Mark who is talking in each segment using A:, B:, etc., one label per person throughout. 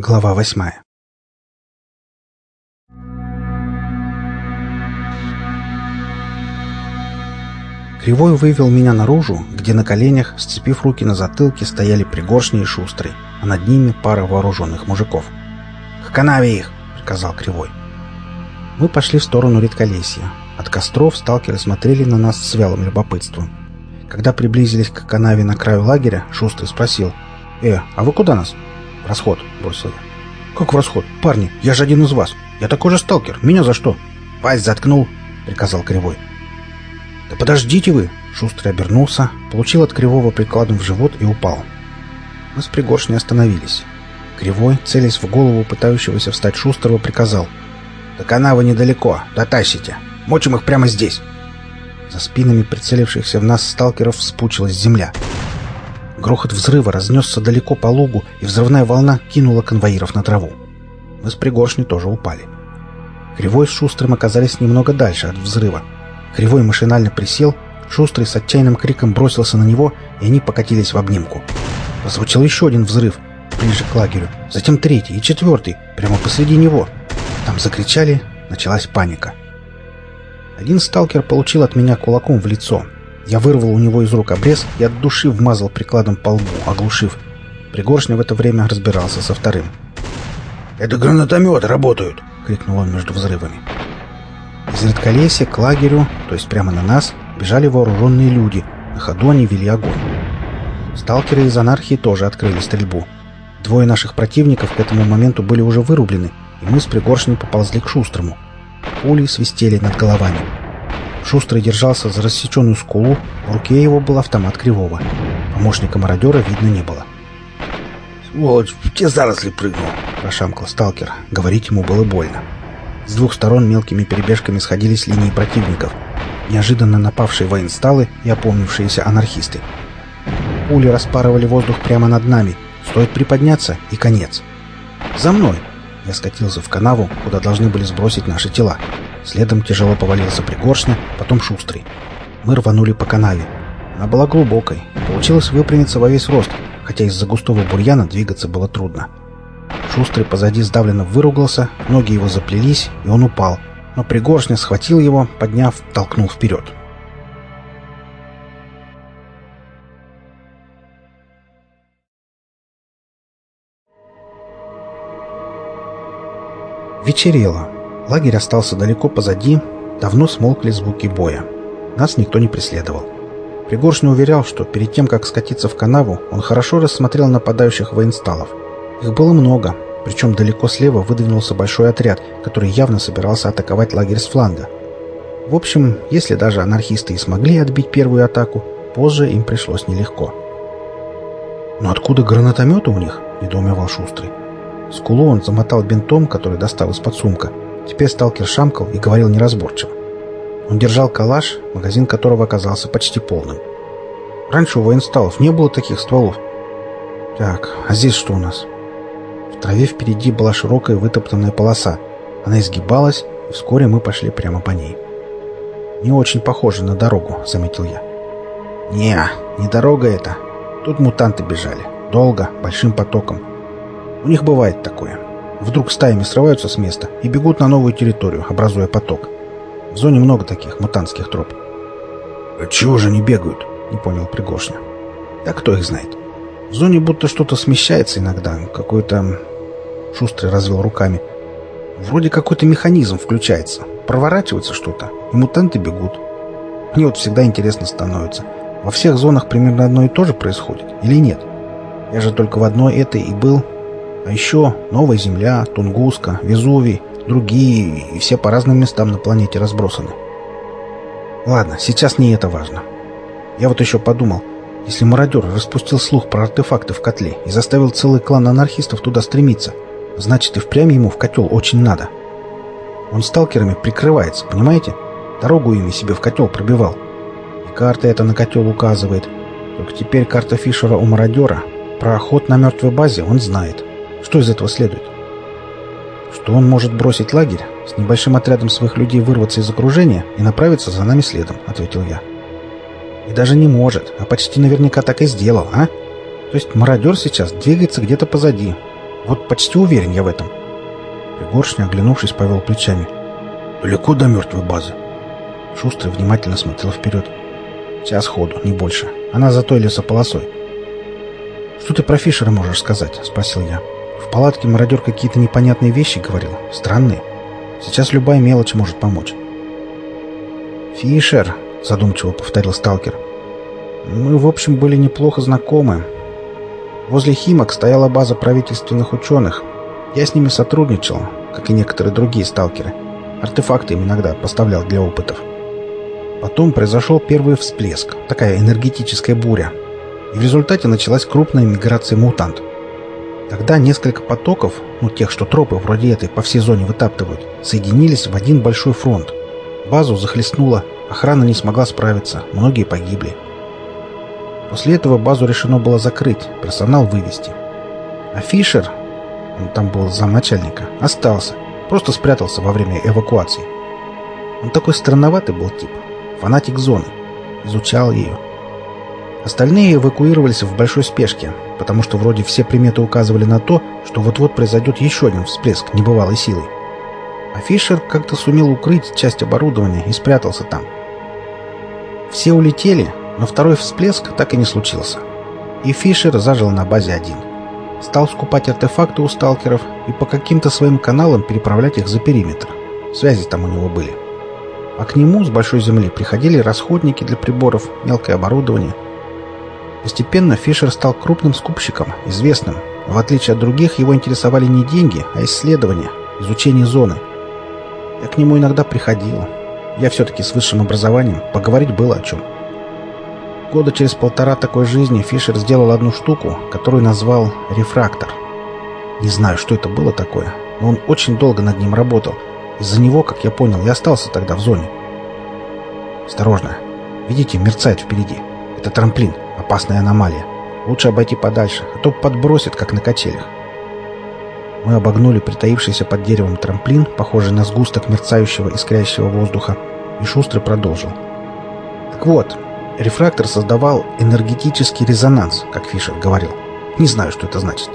A: Глава восьмая Кривой вывел меня наружу, где на коленях, сцепив руки на затылке, стояли пригоршни и шустрый, а над ними пара вооруженных мужиков. «К канаве их!» — приказал Кривой. Мы пошли в сторону редколесья. От костров сталкеры смотрели на нас с вялым любопытством. Когда приблизились к канаве на краю лагеря, Шустрый спросил. «Э, а вы куда нас?» «В расход», — бросил я. «Как в расход? Парни, я же один из вас. Я такой же сталкер. Меня за что?» «Пасть заткнул», — приказал Кривой. «Да подождите вы!» Шустрый обернулся, получил от Кривого прикладом в живот и упал. Мы с пригоршней остановились. Кривой, целясь в голову пытающегося встать Шустрого, приказал. «До канавы недалеко. Дотащите. Мочим их прямо здесь». За спинами прицелившихся в нас сталкеров вспучилась земля. Грохот взрыва разнесся далеко по лугу, и взрывная волна кинула конвоиров на траву. Мы с пригоршней тоже упали. Кривой с Шустрым оказались немного дальше от взрыва. Кривой машинально присел, Шустрый с отчаянным криком бросился на него, и они покатились в обнимку. Прозвучал еще один взрыв, ближе к лагерю, затем третий и четвертый, прямо посреди него. Там закричали, началась паника. Один сталкер получил от меня кулаком в лицо. Я вырвал у него из рук обрез и от души вмазал прикладом по лбу, оглушив. Пригоршня в это время разбирался со вторым.
B: «Это гранатометы работают!» — крикнул он между взрывами.
A: Из редколесья к лагерю, то есть прямо на нас, бежали вооруженные люди. На ходу они вели огонь. Сталкеры из анархии тоже открыли стрельбу. Двое наших противников к этому моменту были уже вырублены, и мы с пригоршней поползли к Шустрому. Пули свистели над головами. Шустрый держался за рассеченную скулу, в руке его был автомат Кривого. Помощника мародера видно не было.
B: «Сволочь, в те заросли прыгнул!»
A: – прошамкал сталкер. Говорить ему было больно. С двух сторон мелкими перебежками сходились линии противников. Неожиданно напавшие военсталы и опомнившиеся анархисты. Пули распарывали воздух прямо над нами. Стоит приподняться — и конец. «За мной!» Я скатился в канаву, куда должны были сбросить наши тела. Следом тяжело повалился пригоршня, потом шустрый. Мы рванули по канаве. Она была глубокой. Получилось выпрямиться во весь рост, хотя из-за густого бурьяна двигаться было трудно. Шустрый позади сдавленно выругался, ноги его заплелись, и он упал. Но Пригоршня схватил его, подняв, толкнул вперед. Вечерело. Лагерь остался далеко позади, давно смолкли звуки боя. Нас никто не преследовал. Пригоршня уверял, что перед тем, как скатиться в канаву, он хорошо рассмотрел нападающих военсталов. Их было много, причем далеко слева выдвинулся большой отряд, который явно собирался атаковать лагерь с фланга. В общем, если даже анархисты и смогли отбить первую атаку, позже им пришлось нелегко. «Но откуда гранатометы у них?» – недоумевал Шустрый. Скулу он замотал бинтом, который достал из-под сумка. Теперь сталкер шамкал и говорил неразборчиво. Он держал калаш, магазин которого оказался почти полным. Раньше у военсталов не было таких стволов. Так, а здесь что у нас? В траве впереди была широкая вытоптанная полоса. Она изгибалась, и вскоре мы пошли прямо по ней. «Не очень похоже на дорогу», — заметил я.
B: «Не, не дорога это. Тут мутанты бежали. Долго, большим потоком. У них бывает такое. Вдруг стаями срываются с места и бегут на новую территорию, образуя поток. В зоне много таких мутантских троп».
A: «А чего же они бегают?» — не понял Пригоршня.
B: «Да кто их знает.
A: В зоне будто что-то смещается иногда, какой-то Шустрый развел руками. Вроде какой-то механизм включается. Проворачивается что-то, и мутанты бегут. Мне вот всегда интересно становится. Во всех зонах примерно одно и то же происходит, или нет? Я же только в одной этой и был. А еще Новая Земля, Тунгуска, Везувий, другие, и все по разным местам на планете разбросаны. Ладно, сейчас не это важно. Я вот еще подумал, если мародер распустил слух про артефакты в котле и заставил целый клан анархистов туда стремиться – Значит, и впрямь ему в котел очень надо. Он сталкерами прикрывается, понимаете? Дорогу ими себе в котел пробивал. И карта эта на котел указывает. Только теперь карта Фишера у мародера. Про охот на мертвой базе он знает. Что из этого следует? Что он может бросить лагерь, с небольшим отрядом своих людей вырваться из окружения и направиться за нами следом, ответил я. И даже не может, а почти наверняка так и сделал, а? То есть мародер сейчас двигается где-то позади, Вот почти уверен я в этом. Пригоршня, оглянувшись, повел плечами.
B: «Далеко до мертвой базы?»
A: Шустрый внимательно смотрел вперед. «Час ходу, не больше. Она за той лесополосой». «Что ты про Фишера можешь сказать?» — спросил я. «В палатке мародер какие-то непонятные вещи говорил. Странные. Сейчас любая мелочь может помочь». «Фишер», — задумчиво повторил сталкер. «Мы, в общем, были неплохо знакомы. Возле Химок стояла база правительственных ученых. Я с ними сотрудничал, как и некоторые другие сталкеры. Артефакты им иногда поставлял для опытов. Потом произошел первый всплеск, такая энергетическая буря. И в результате началась крупная миграция мутант. Тогда несколько потоков, ну тех, что тропы вроде этой по всей зоне вытаптывают, соединились в один большой фронт. Базу захлестнуло, охрана не смогла справиться, многие погибли. После этого базу решено было закрыть, персонал вывести. А Фишер, он там был замначальника, остался. Просто спрятался во время эвакуации. Он такой странноватый был тип. Фанатик зоны. Изучал ее. Остальные эвакуировались в большой спешке, потому что вроде все приметы указывали на то, что вот-вот произойдет еще один всплеск небывалой силы. А Фишер как-то сумел укрыть часть оборудования и спрятался там. Все улетели, но второй всплеск так и не случился. И Фишер зажил на базе один стал скупать артефакты у сталкеров и по каким-то своим каналам переправлять их за периметр. Связи там у него были. А к нему с большой земли приходили расходники для приборов, мелкое оборудование. Постепенно Фишер стал крупным скупщиком, известным. В отличие от других, его интересовали не деньги, а исследования, изучение зоны. Я к нему иногда приходил. Я все-таки с высшим образованием, поговорить было о чем. Года через полтора такой жизни Фишер сделал одну штуку, которую назвал «рефрактор». Не знаю, что это было такое, но он очень долго над ним работал. Из-за него, как я понял, и остался тогда в зоне. Осторожно. Видите, мерцает впереди. Это трамплин, опасная аномалия. Лучше обойти подальше, а то подбросит, как на качелях. Мы обогнули притаившийся под деревом трамплин, похожий на сгусток мерцающего искрящего воздуха, и шустро продолжил. Так вот, Рефрактор создавал энергетический резонанс, как Фишер говорил. Не знаю, что это значит.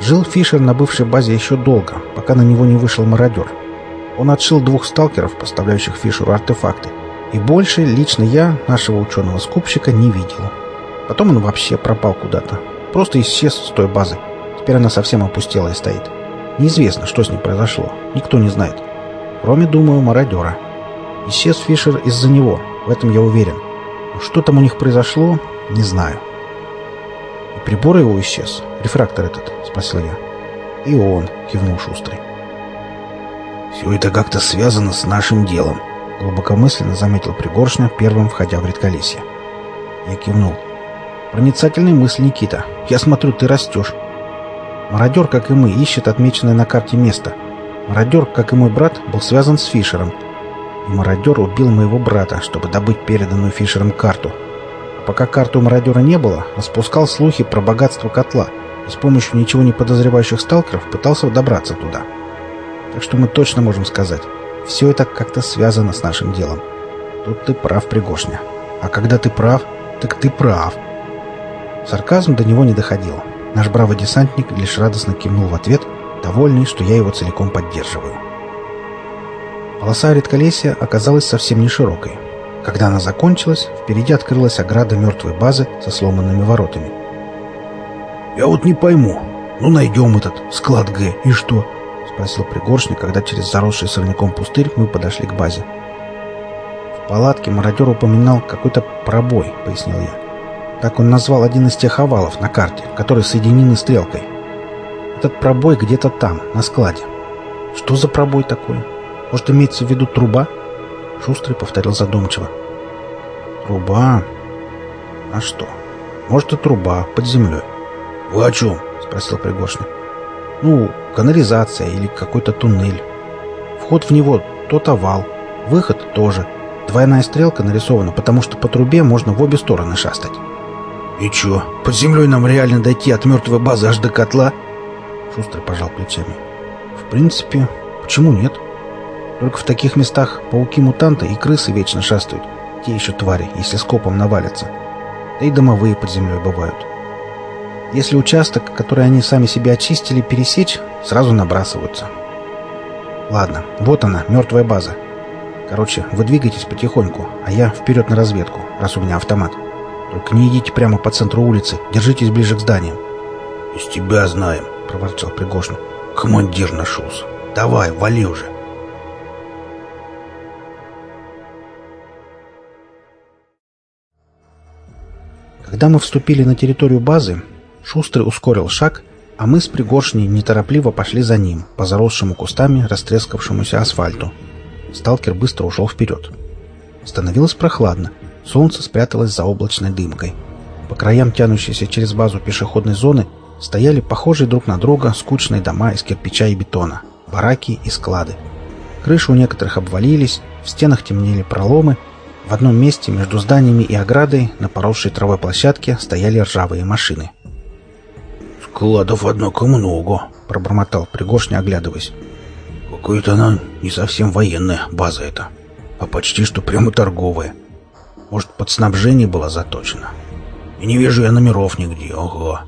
A: Жил Фишер на бывшей базе еще долго, пока на него не вышел мародер. Он отшил двух сталкеров, поставляющих Фишеру артефакты. И больше лично я, нашего ученого-скупщика, не видел. Потом он вообще пропал куда-то. Просто исчез с той базы. Теперь она совсем опустела и стоит. Неизвестно, что с ним произошло. Никто не знает. Кроме, думаю, мародера. Исчез Фишер из-за него. В этом я уверен. Что там у них произошло, не знаю. И прибор его исчез. Рефрактор этот, спросил я. И он, кивнул Шустрый.
B: Все это как-то связано с нашим делом,
A: глубокомысленно заметил Пригоршня, первым входя в редколесье. Я кивнул. Проницательная мысль, Никита. Я смотрю, ты растешь. Мародер, как и мы, ищет отмеченное на карте место. Мародер, как и мой брат, был связан с Фишером — и мародер убил моего брата, чтобы добыть переданную Фишером карту. А пока карты у мародера не было, распускал слухи про богатство котла и с помощью ничего не подозревающих сталкеров пытался добраться туда. Так что мы точно можем сказать, все это как-то связано с нашим делом. Тут ты прав, Пригошня. А когда ты прав, так ты прав. Сарказм до него не доходил. Наш бравый десантник лишь радостно кивнул в ответ, довольный, что я его целиком поддерживаю. Полоса редколесья оказалась совсем не широкой. Когда она закончилась, впереди открылась ограда мертвой базы со сломанными воротами.
B: «Я вот не пойму. Ну, найдем этот склад Г, и что?» — спросил Пригоршник, когда через заросший сорняком пустырь мы подошли к базе.
A: «В палатке мародер упоминал какой-то пробой», — пояснил я. Так он назвал один из тех овалов на карте, которые соединены стрелкой. Этот пробой где-то там, на складе. Что за пробой такой? Может, имеется в виду труба?» Шустрый повторил задумчиво. «Труба? А что? Может, и труба под землей».
B: «Вы о чем?»
A: — спросил Пригоршня. «Ну, канализация или какой-то туннель. Вход в него тот овал, выход тоже. Двойная стрелка нарисована, потому что по трубе можно в обе стороны шастать».
B: «И чё, под землей нам реально дойти от мертвой базы аж до котла?»
A: Шустрый пожал плечами. «В принципе, почему нет?» Только в таких местах пауки-мутанты и крысы вечно шастают. Те еще твари, если скопом навалятся. Да и домовые под землей бывают. Если участок, который они сами себе очистили, пересечь, сразу набрасываются. Ладно, вот она, мертвая база. Короче, вы двигайтесь потихоньку, а я вперед на разведку, раз у меня автомат. Только не идите прямо по центру улицы, держитесь ближе к зданиям.
B: «Из тебя знаем», — проворчал Пригожин. «Командир нашелся. Давай, вали уже».
A: Когда мы вступили на территорию базы, Шустрый ускорил шаг, а мы с Пригоршней неторопливо пошли за ним, по заросшему кустами растрескавшемуся асфальту. Сталкер быстро ушел вперед. Становилось прохладно, солнце спряталось за облачной дымкой. По краям тянущейся через базу пешеходной зоны стояли похожие друг на друга скучные дома из кирпича и бетона, бараки и склады. Крыши у некоторых обвалились, в стенах темнели проломы, в одном месте между зданиями и оградой на поросшей травой площадке стояли ржавые машины.
B: «Складов, однако, много», — пробормотал Пригоршня, оглядываясь. «Какая-то она не совсем военная база эта, а почти что прямо торговая. Может, под снабжение была заточена. И не вижу я номеров нигде, ого.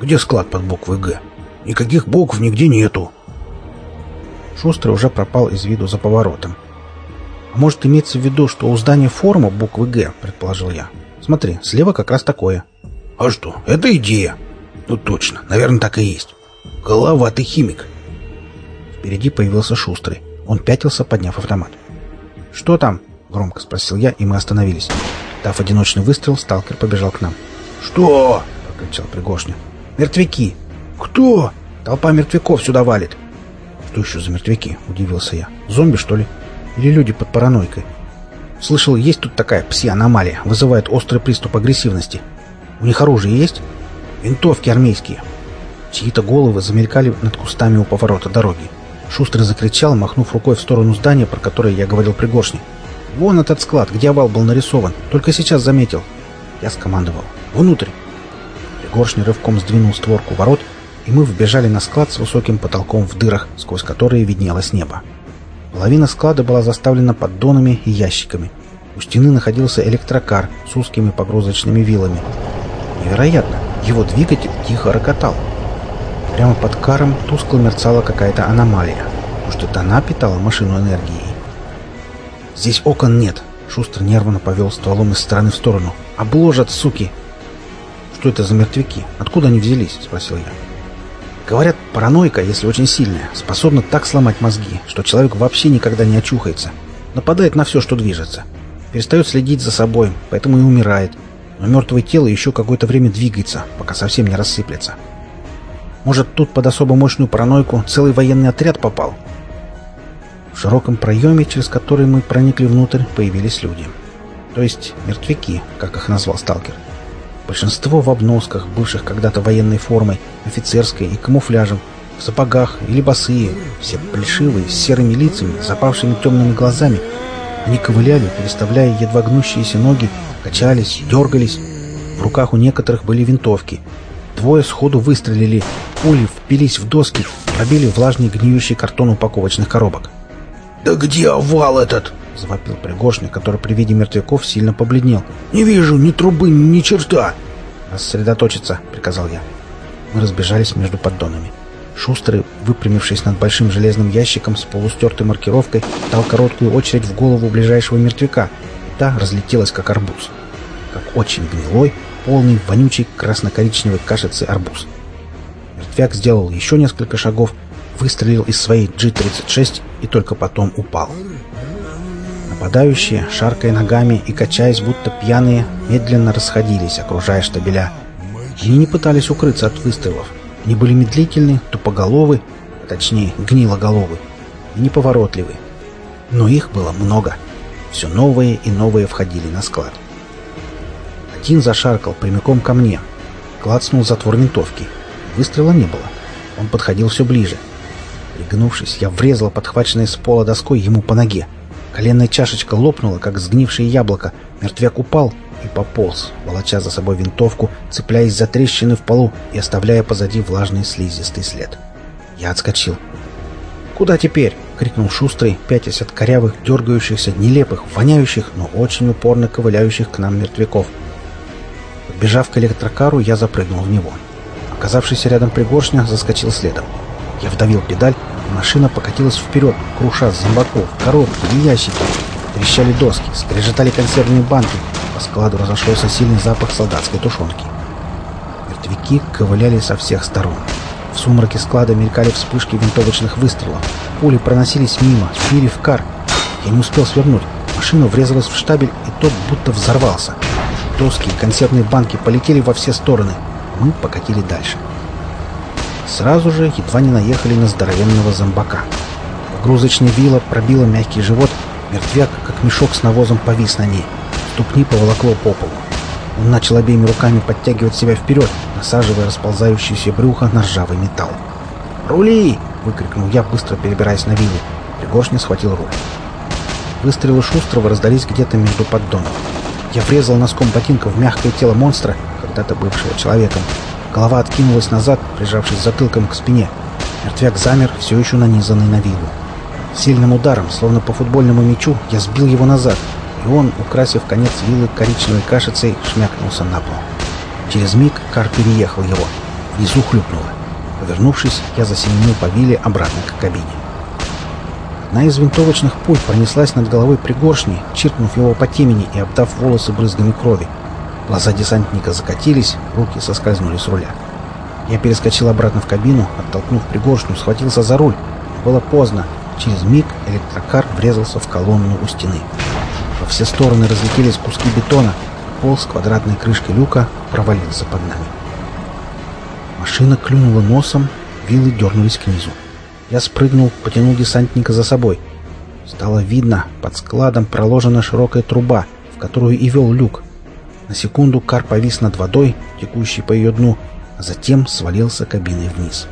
B: Где склад под буквой «Г»? Никаких букв нигде нету».
A: Шустрый уже пропал из виду за поворотом. А может, имеется в виду, что у здания форма буквы «Г», предположил я. Смотри, слева как раз такое.
B: А что, это идея. Ну точно, наверное, так и есть. Голова, ты химик.
A: Впереди появился Шустрый. Он пятился, подняв автомат. «Что там?» — громко спросил я, и мы остановились. Дав одиночный выстрел, сталкер побежал к нам.
B: «Что?»
A: — прокричал Пригоршня. «Мертвяки!»
B: «Кто?»
A: «Толпа мертвяков сюда валит!» «Что еще за мертвяки?» — удивился я. «Зомби, что ли?» Или люди под паранойкой? Слышал, есть тут такая пси-аномалия, вызывает острый приступ агрессивности. У них оружие есть? Винтовки армейские. Чьи-то головы замелькали над кустами у поворота дороги. Шустрый закричал, махнув рукой в сторону здания, про которое я говорил пригоршни. «Вон этот склад, где овал был нарисован. Только сейчас заметил». Я скомандовал. «Внутрь!» Пригоршни рывком сдвинул створку ворот, и мы вбежали на склад с высоким потолком в дырах, сквозь которые виднелось небо. Половина склада была заставлена поддонами и ящиками. У стены находился электрокар с узкими погрузочными вилами. Невероятно, его двигатель тихо рокотал. Прямо под каром тускло мерцала какая-то аномалия. Может, это она питала машину энергией? «Здесь окон нет!» Шустер нервно повел стволом из стороны в сторону. «Обложат, суки!» «Что это за мертвяки? Откуда они взялись?» — спросил я. Говорят, паранойка, если очень сильная, способна так сломать мозги, что человек вообще никогда не очухается. Нападает на все, что движется. Перестает следить за собой, поэтому и умирает. Но мертвое тело еще какое-то время двигается, пока совсем не рассыплется. Может, тут под особо мощную паранойку целый военный отряд попал? В широком проеме, через который мы проникли внутрь, появились люди. То есть мертвяки, как их назвал сталкер. Большинство в обносках, бывших когда-то военной формой, офицерской и камуфляжем, в сапогах или босые, все плешивые, с серыми лицами, запавшими темными глазами. Они ковыляли, переставляя едва гнущиеся ноги, качались, дергались. В руках у некоторых были винтовки. Двое сходу выстрелили, пули впились в доски, пробили влажный гниющий картон упаковочных коробок.
B: «Да где овал этот?»
A: — завопил Пригоршник, который при виде мертвяков сильно побледнел.
B: «Не вижу ни трубы, ни черта!»
A: «Рассредоточиться!» — приказал я. Мы разбежались между поддонами. Шустрый, выпрямившись над большим железным ящиком с полустертой маркировкой, дал короткую очередь в голову ближайшего мертвяка. Та разлетелась, как арбуз. Как очень гнилой, полный, вонючий, красно-коричневой кашицы арбуз. Мертвяк сделал еще несколько шагов, выстрелил из своей G-36 и только потом упал. Нападающие, шаркая ногами и качаясь, будто пьяные, медленно расходились, окружая штабеля. Они не пытались укрыться от выстрелов. Они были медлительны, тупоголовы, точнее, гнилоголовы, и неповоротливы. Но их было много. Все новые и новые входили на склад. Один зашаркал прямиком ко мне. Клацнул затвор винтовки. Выстрела не было. Он подходил все ближе. Пригнувшись, я врезал подхваченной с пола доской ему по ноге. Коленная чашечка лопнула, как сгнившее яблоко. Мертвяк упал и пополз, волоча за собой винтовку, цепляясь за трещины в полу и оставляя позади влажный слизистый след. Я отскочил. «Куда теперь?» — крикнул Шустрый, пятясь от корявых, дергающихся, нелепых, воняющих, но очень упорно ковыляющих к нам мертвяков. Подбежав к электрокару, я запрыгнул в него. Оказавшийся рядом пригоршня заскочил следом. Я вдавил педаль, машина покатилась вперед, круша зомбаков, коробки и ящики. Трещали доски, скрежетали консервные банки. По складу разошелся сильный запах солдатской тушенки. Мертвяки ковыляли со всех сторон. В сумраке склада мелькали вспышки винтовочных выстрелов. Пули проносились мимо, били в кар. Я не успел свернуть. Машина врезалась в штабель, и тот будто взорвался. Доски и консервные банки полетели во все стороны. Мы покатили дальше. Сразу же едва не наехали на здоровенного зомбака. Погрузочная вилла пробила мягкий живот, мертвяк, как мешок с навозом, повис на ней. Ступни поволокло по полу. Он начал обеими руками подтягивать себя вперед, насаживая расползающееся брюхо на ржавый металл. «Рули!» — выкрикнул я, быстро перебираясь на виллу. Пригоршня схватил руль. Выстрелы Шустрого раздались где-то между поддонов. Я врезал носком ботинка в мягкое тело монстра, когда-то бывшего человеком. Голова откинулась назад, прижавшись затылком к спине. Мертвяк замер, все еще нанизанный на виллу. Сильным ударом, словно по футбольному мячу, я сбил его назад, и он, украсив конец вилы коричневой кашицей, шмякнулся на пол. Через миг кар переехал его. Внизу хлюпнуло. Повернувшись, я засеменил по виле обратно к кабине. Одна из винтовочных пуль пронеслась над головой пригоршни, чиркнув его по темени и обдав волосы брызгами крови. Глаза десантника закатились, руки соскользнули с руля. Я перескочил обратно в кабину, оттолкнув пригоршню, схватился за руль. Было поздно. Через миг электрокар врезался в колонну у стены. Во все стороны разлетелись куски бетона. Пол с квадратной крышкой люка провалился под нами. Машина клюнула носом, вилы дернулись к низу. Я спрыгнул, потянул десантника за собой. Стало видно, под складом проложена широкая труба, в которую и вел люк. На секунду кар повис над водой, текущей по ее дну, а затем свалился кабиной вниз.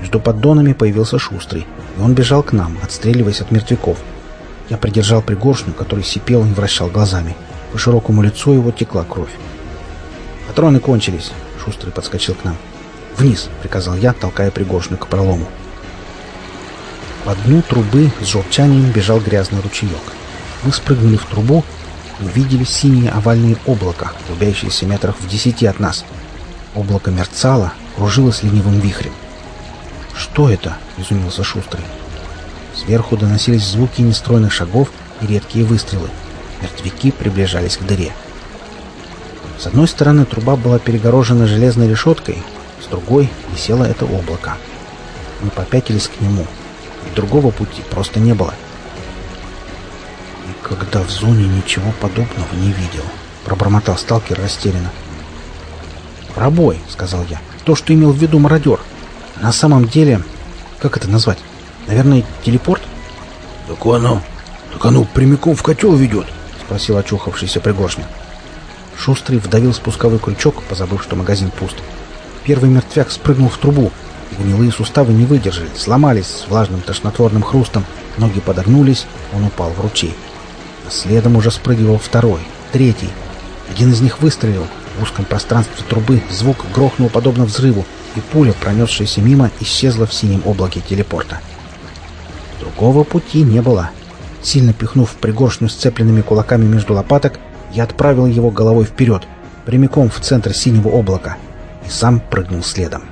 A: Между поддонами появился Шустрый, и он бежал к нам, отстреливаясь от мертвяков. Я придержал пригоршню, который сипел и вращал глазами. По широкому лицу его текла кровь. «Патроны кончились!» — Шустрый подскочил к нам. «Вниз!» — приказал я, толкая пригоршню к пролому. По дну трубы с журчанием бежал грязный ручеек. Мы спрыгнули в трубу увидели синие овальные облака, клубящиеся метрах в десяти от нас. Облако мерцало, кружилось ленивым вихрем. «Что это?» — изумился Шустрый. Сверху доносились звуки нестройных шагов и редкие выстрелы. Мертвяки приближались к дыре. С одной стороны труба была перегорожена железной решеткой, с другой висело это облако. Мы попятились к нему. Другого пути просто не было. — «Когда в зоне ничего подобного не видел», — пробормотал сталкер растерянно. «Пробой», — сказал я. «То, что имел в виду мародер. На самом деле, как это назвать? Наверное, телепорт?»
B: «Так оно... Так оно прямиком в котел ведет», — спросил очухавшийся пригоршня.
A: Шустрый вдавил спусковой крючок, позабыв, что магазин пуст. Первый мертвяк спрыгнул в трубу. Гнилые суставы не выдержали, сломались с влажным тошнотворным хрустом. Ноги подогнулись, он упал в ручей. Следом уже спрыгивал второй, третий. Один из них выстрелил. В узком пространстве трубы звук грохнул подобно взрыву, и пуля, пронесшаяся мимо, исчезла в синем облаке телепорта. Другого пути не было. Сильно пихнув пригоршню сцепленными кулаками между лопаток, я отправил его головой вперед, прямиком в центр синего облака, и сам прыгнул следом.